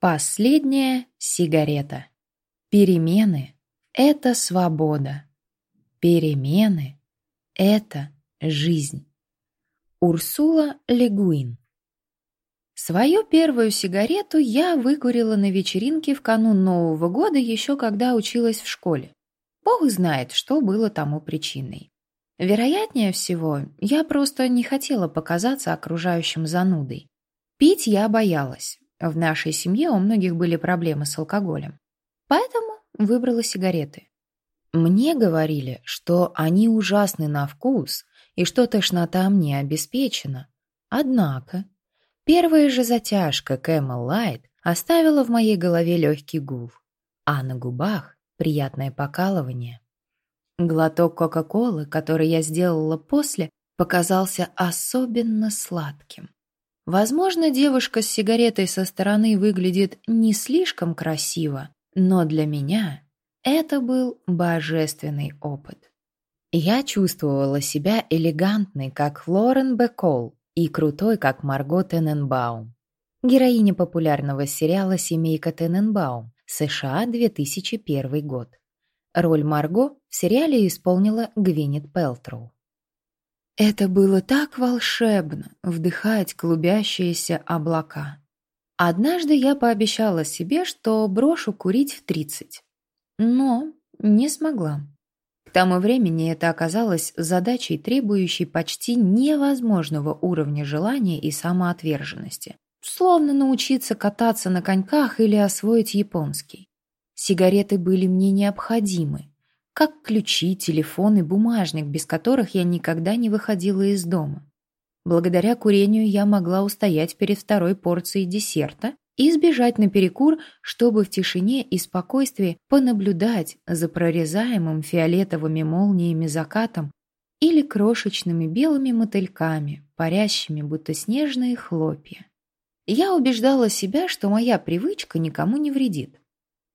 Последняя сигарета. Перемены — это свобода. Перемены — это жизнь. Урсула Легуин Свою первую сигарету я выкурила на вечеринке в канун Нового года еще когда училась в школе. Бог знает, что было тому причиной. Вероятнее всего, я просто не хотела показаться окружающим занудой. Пить я боялась. В нашей семье у многих были проблемы с алкоголем. Поэтому выбрала сигареты. Мне говорили, что они ужасны на вкус и что тошнота мне обеспечена. Однако Первая же затяжка Camel Light оставила в моей голове легкий гул, а на губах приятное покалывание. Глоток Кока-Колы, который я сделала после, показался особенно сладким. Возможно, девушка с сигаретой со стороны выглядит не слишком красиво, но для меня это был божественный опыт. Я чувствовала себя элегантной, как Флорен Бекол, и крутой, как Марго Тененбаум. Героиня популярного сериала «Семейка Тененбаум», США, 2001 год. Роль Марго в сериале исполнила Гвинет Пелтроу. Это было так волшебно — вдыхать клубящиеся облака. Однажды я пообещала себе, что брошу курить в 30. Но не смогла. К тому времени это оказалось задачей, требующей почти невозможного уровня желания и самоотверженности. Словно научиться кататься на коньках или освоить японский. Сигареты были мне необходимы, как ключи, телефон и бумажник, без которых я никогда не выходила из дома. Благодаря курению я могла устоять перед второй порцией десерта и сбежать на перекур, чтобы в тишине и спокойствии понаблюдать за прорезаемым фиолетовыми молниями закатом или крошечными белыми мотыльками, парящими, будто снежные хлопья. Я убеждала себя, что моя привычка никому не вредит.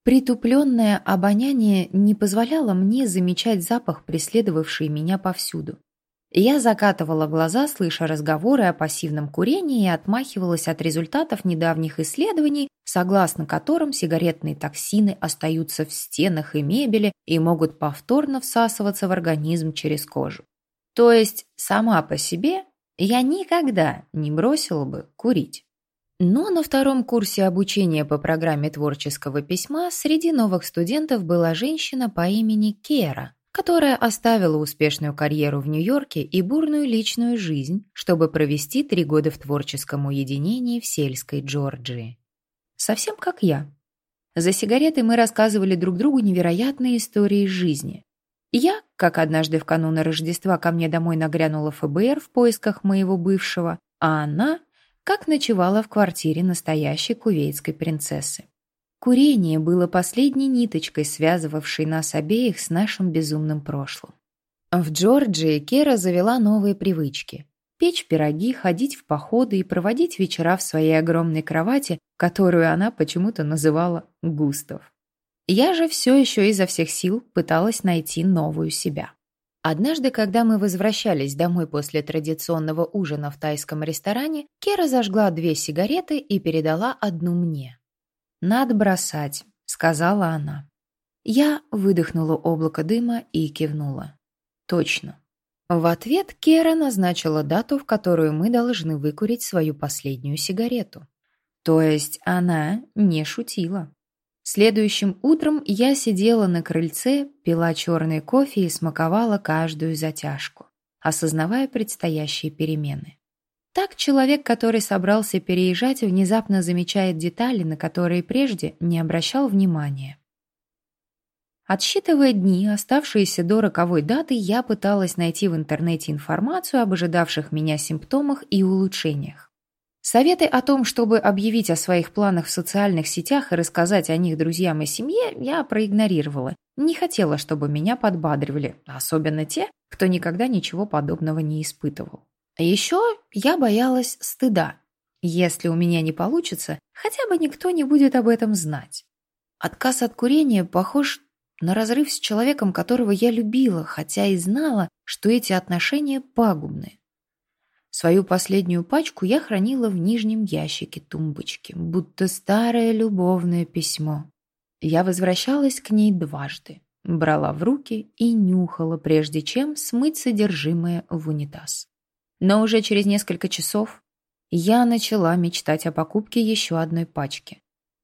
Притупленное обоняние не позволяло мне замечать запах, преследовавший меня повсюду. Я закатывала глаза, слыша разговоры о пассивном курении и отмахивалась от результатов недавних исследований, согласно которым сигаретные токсины остаются в стенах и мебели и могут повторно всасываться в организм через кожу. То есть сама по себе я никогда не бросила бы курить. Но на втором курсе обучения по программе творческого письма среди новых студентов была женщина по имени Кера, которая оставила успешную карьеру в Нью-Йорке и бурную личную жизнь, чтобы провести три года в творческом уединении в сельской Джорджии. Совсем как я. За сигаретой мы рассказывали друг другу невероятные истории жизни. Я, как однажды в канун Рождества ко мне домой нагрянула ФБР в поисках моего бывшего, а она, как ночевала в квартире настоящей кувейтской принцессы. Курение было последней ниточкой, связывавшей нас обеих с нашим безумным прошлым. В Джорджии Кера завела новые привычки. Печь пироги, ходить в походы и проводить вечера в своей огромной кровати, которую она почему-то называла «Густав». Я же все еще изо всех сил пыталась найти новую себя. Однажды, когда мы возвращались домой после традиционного ужина в тайском ресторане, Кера зажгла две сигареты и передала одну мне. «Надо бросать», — сказала она. Я выдохнула облако дыма и кивнула. «Точно». В ответ Кера назначила дату, в которую мы должны выкурить свою последнюю сигарету. То есть она не шутила. Следующим утром я сидела на крыльце, пила черный кофе и смаковала каждую затяжку, осознавая предстоящие перемены. Так человек, который собрался переезжать, внезапно замечает детали, на которые прежде не обращал внимания. Отсчитывая дни, оставшиеся до роковой даты, я пыталась найти в интернете информацию об ожидавших меня симптомах и улучшениях. Советы о том, чтобы объявить о своих планах в социальных сетях и рассказать о них друзьям и семье, я проигнорировала. Не хотела, чтобы меня подбадривали, особенно те, кто никогда ничего подобного не испытывал. Еще я боялась стыда. Если у меня не получится, хотя бы никто не будет об этом знать. Отказ от курения похож на разрыв с человеком, которого я любила, хотя и знала, что эти отношения пагубны. Свою последнюю пачку я хранила в нижнем ящике тумбочки, будто старое любовное письмо. Я возвращалась к ней дважды, брала в руки и нюхала, прежде чем смыть содержимое в унитаз. Но уже через несколько часов я начала мечтать о покупке еще одной пачки.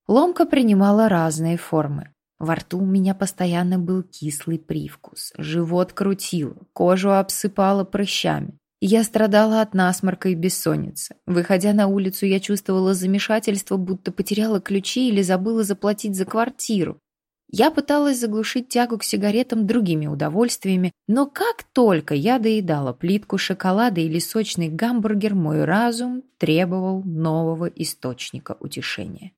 Ломка принимала разные формы. Во рту у меня постоянно был кислый привкус, живот крутило, кожу обсыпало прыщами. Я страдала от насморка и бессонницы. Выходя на улицу, я чувствовала замешательство, будто потеряла ключи или забыла заплатить за квартиру. Я пыталась заглушить тягу к сигаретам другими удовольствиями, но как только я доедала плитку шоколада или сочный гамбургер, мой разум требовал нового источника утешения.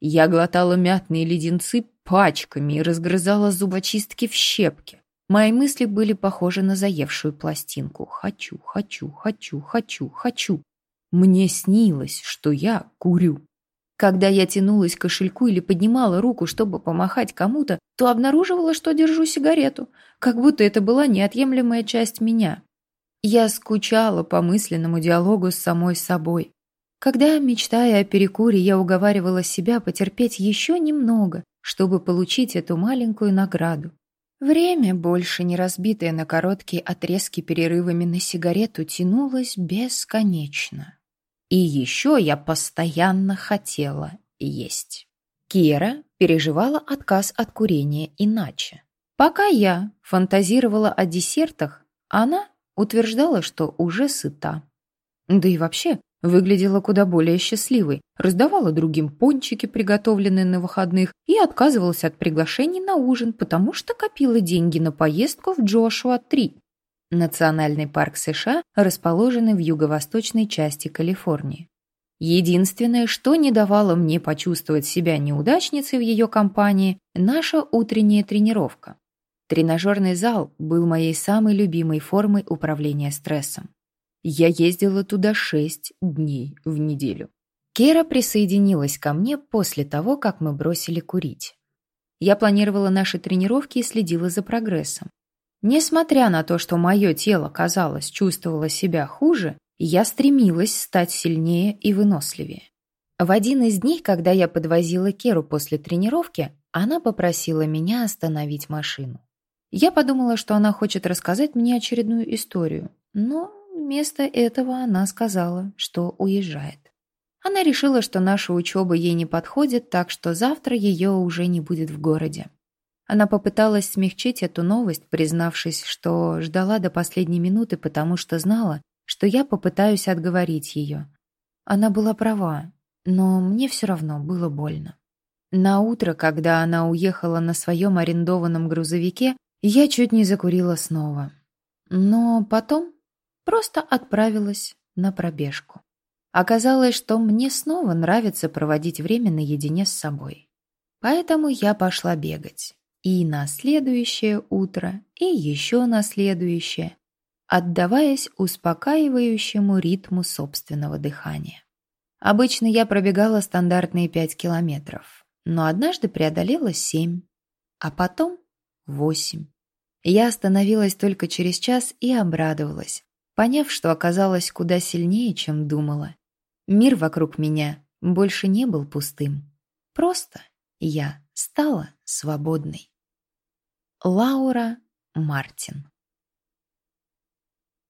Я глотала мятные леденцы пачками и разгрызала зубочистки в щепки. Мои мысли были похожи на заевшую пластинку. Хочу, хочу, хочу, хочу, хочу. Мне снилось, что я курю. Когда я тянулась к кошельку или поднимала руку, чтобы помахать кому-то, то обнаруживала, что держу сигарету, как будто это была неотъемлемая часть меня. Я скучала по мысленному диалогу с самой собой. Когда, мечтая о перекуре, я уговаривала себя потерпеть еще немного, чтобы получить эту маленькую награду. Время, больше не разбитое на короткие отрезки перерывами на сигарету, тянулось бесконечно. И еще я постоянно хотела есть. Кира переживала отказ от курения иначе. Пока я фантазировала о десертах, она утверждала, что уже сыта. Да и вообще, Выглядела куда более счастливой, раздавала другим пончики, приготовленные на выходных, и отказывалась от приглашений на ужин, потому что копила деньги на поездку в Джошуа-3. Национальный парк США, расположенный в юго-восточной части Калифорнии. Единственное, что не давало мне почувствовать себя неудачницей в ее компании, наша утренняя тренировка. Тренажерный зал был моей самой любимой формой управления стрессом. Я ездила туда шесть дней в неделю. Кера присоединилась ко мне после того, как мы бросили курить. Я планировала наши тренировки и следила за прогрессом. Несмотря на то, что мое тело, казалось, чувствовало себя хуже, я стремилась стать сильнее и выносливее. В один из дней, когда я подвозила Керу после тренировки, она попросила меня остановить машину. Я подумала, что она хочет рассказать мне очередную историю, но Вместо этого она сказала, что уезжает. Она решила, что наша учеба ей не подходит, так что завтра ее уже не будет в городе. Она попыталась смягчить эту новость, признавшись, что ждала до последней минуты, потому что знала, что я попытаюсь отговорить ее. Она была права, но мне все равно было больно. На утро, когда она уехала на своем арендованном грузовике, я чуть не закурила снова. Но потом просто отправилась на пробежку. Оказалось, что мне снова нравится проводить время наедине с собой. Поэтому я пошла бегать. И на следующее утро, и еще на следующее, отдаваясь успокаивающему ритму собственного дыхания. Обычно я пробегала стандартные пять километров, но однажды преодолела семь, а потом восемь. Я остановилась только через час и обрадовалась, поняв, что оказалась куда сильнее, чем думала. Мир вокруг меня больше не был пустым. Просто я стала свободной. Лаура Мартин